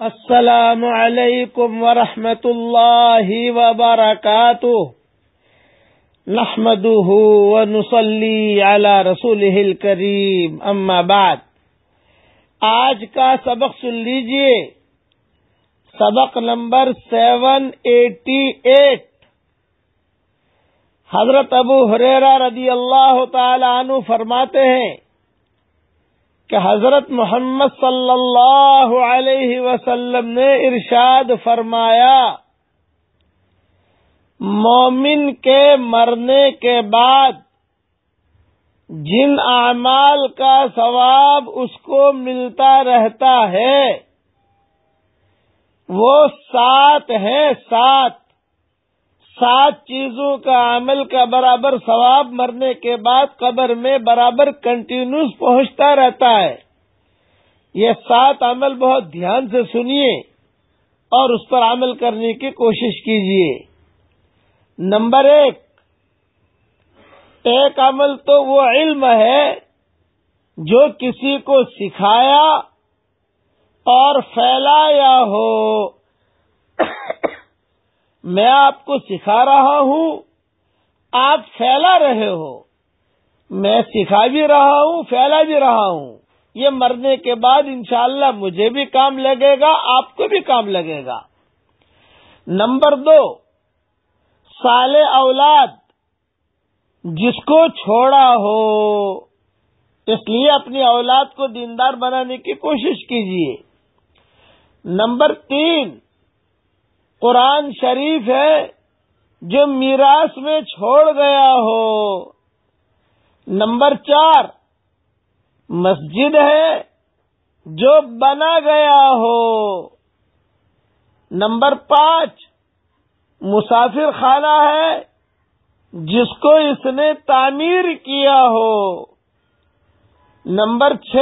السلام علیکم ورحمۃ اللہ وبرکاتہ۔ نحمده ونصلي على رسوله الكريم اما بعد۔ آج کا سبق سن لیجیے۔ سبق نمبر سیون ایٹی ایٹ۔ حضرت ابو حریرا رضی اللہ تعالی عنہ فرماتے ہیں کہ حضرت محمد صلی اللہ علیہ وسلم نے ارشاد فرمایا، مومن کے مرنے کے بعد جن اعمال کا ثواب اس کو ملتا رہتا ہے، وہ سات ہیں سات سات چیزوں کا عمل کا برابر ثواب مرنے کے بعد قبر میں برابر کنٹینیوس پہنچتا رہتا ہے۔ یہ سات عمل بہت دھیان سے سنیے اور اس پر عمل کرنے کی کوشش کیجیے۔ نمبر ایک ایک عمل تو وہ علم ہے جو کسی کو سکھایا اور پھیلایا ہو۔ میں آپ کو سکھا رہا ہوں، آپ پھیلا رہے ہو۔ میں سکھا بھی رہا ہوں، پھیلا بھی رہا ہوں۔ یہ مرنے کے بعد انشاءاللہ مجھے بھی کام لگے گا، آپ کو بھی کام لگے گا۔ نمبر دو سال اولاد، جس کو چھوڑا ہو، اس لیے اپنی اولاد کو دیندار بنانے کی کوشش کیجیے نمبر تین قرآن شریف ہے جو میراث میں چھوڑ گیا ہو۔ نمبر چار، مسجد ہے جو بنا گیا ہو۔ نمبر پانچ، مسافر خانہ ہے جس کو اس نے تعمیر کیا ہو۔ نمبر چھ،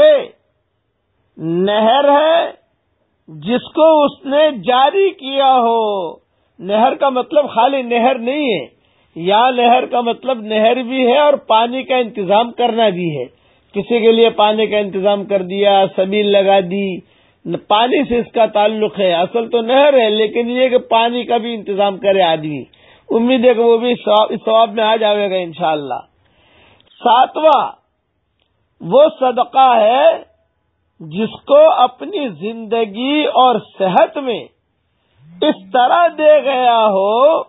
نہر ہے جس کو اس نے جاری کیا ہو۔ نہر کا مطلب خالی نہر نہیں ہے۔ یا نہر کا مطلب نہر بھی ہے اور پانی کا انتظام کرنا بھی ہے۔ کسی کے لیے پانی کا انتظام کر دیا، سبیل لگا دی، پانی سے اس کا تعلق ہے۔ اصل تو نہر ہے، لیکن یہ کہ پانی کا بھی انتظام کرے آدمی۔ امید ہے کہ وہ بھی اس ثواب میں آ جائے گا انشاءاللہ۔ ساتواں، وہ صدقہ ہے جس کو اپنی زندگی اور صحت میں اس طرح دے گیا ہو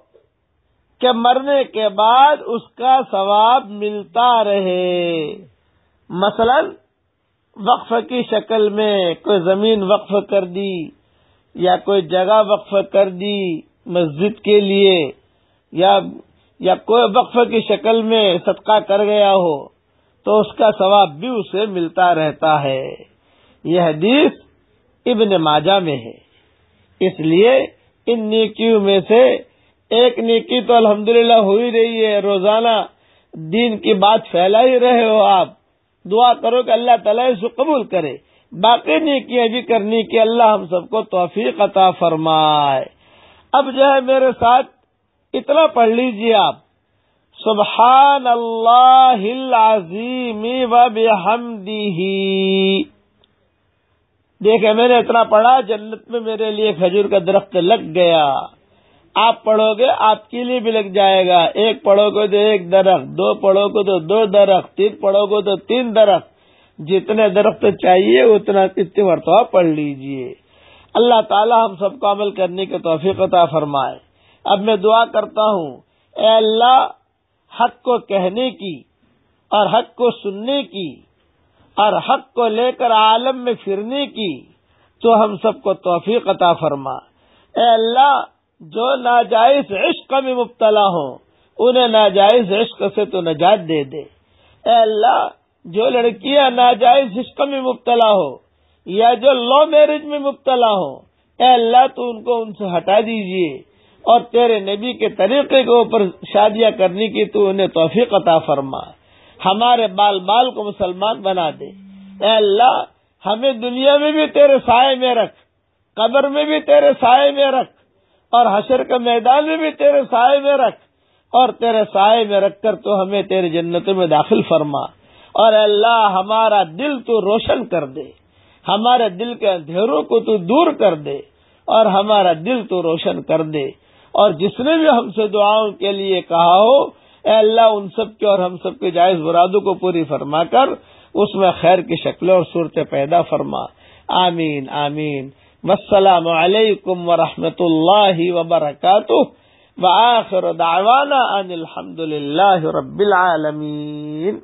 کہ مرنے کے بعد اس کا ثواب ملتا رہے۔ مثلا وقف کی شکل میں کوئی زمین وقف کر دی یا کوئی جگہ وقف کر دی مسجد کے لیے یا یا کوئی وقف کی شکل میں صدقہ کر گیا ہو تو اس کا ثواب بھی اسے ملتا رہتا ہے۔ یہ حدیث ابن ماجہ میں ہے۔ اس لیے ان نیکیوں میں سے ایک نیکی تو الحمدللہ ہو ہی رہی ہے۔ روزانہ دین کی بات پھیلا ہی رہے ہو آپ، دعا کرو کہ اللہ تعالیٰ اس کو قبول کرے۔ باقی نیکیاں بھی کرنی کہ اللہ ہم سب کو توفیق عطا فرمائے۔ اب جو ہے میرے ساتھ اتنا پڑھ لیجیے آپ۔ سبحان اللہ العظیم و بحمدہ۔ دیکھے میں نے اتنا پڑھا، جنت میں میرے لیے کھجور کا درخت لگ گیا۔ آپ پڑھو گے، آپ کے لیے بھی لگ جائے گا۔ ایک پڑھو گے تو ایک درخت، دو پڑھو گے تو دو درخت، تین پڑھو گے تو تین درخت۔ جتنے درخت چاہیے، اتنا اتنی مرتبہ پڑھ لیجیے۔ اللہ تعالی ہم سب کو عمل کرنے کے توفیق عطا فرمائے۔ اب میں دعا کرتا ہوں، اے اللہ، حق کو کہنے کی اور حق کو سننے کی اور حق کو لے کر عالم میں پھرنے کی تو ہم سب کو توفیق عطا فرما۔ اے اللہ، جو ناجائز عشق میں مبتلا ہوں، انہیں ناجائز عشق سے تو نجات دے دے۔ اے اللہ، جو لڑکیاں ناجائز عشق میں مبتلا ہو یا جو لو میرج میں مبتلا ہو اے اللہ، تو ان کو ان سے ہٹا دیجیے۔ اور تیرے نبی کے طریقے کے اوپر شادیاں کرنے کی تو انہیں توفیق عطا فرما۔ ہمارے بال بال کو مسلمان بنا دے۔ اے اللہ، ہمیں دنیا میں بھی تیرے سائے میں رکھ، قبر میں بھی تیرے سائے میں رکھ، اور حشر کے میدان میں بھی تیرے سائے میں رکھ۔ اور تیرے سائے میں رکھ کر تو ہمیں تیرے جنتوں میں داخل فرما۔ اور اللہ، ہمارا دل تو روشن کر دے۔ ہمارے دل کے اندھیروں کو تو دور کر دے۔ اور ہمارا دل تو روشن کر دے۔ اور جس نے بھی ہم سے دعاؤں کے لیے کہا ہو اے اللہ، ان سب کے اور ہم سب کے جائز برادوں کو پوری فرما کر، اس میں خیر کی شکلیں اور صورتیں پیدا فرما۔ آمین آمین۔ السلام علیکم ورحمۃ اللہ وبرکاتہ دعوانا ان الحمد للہ رب العالمین۔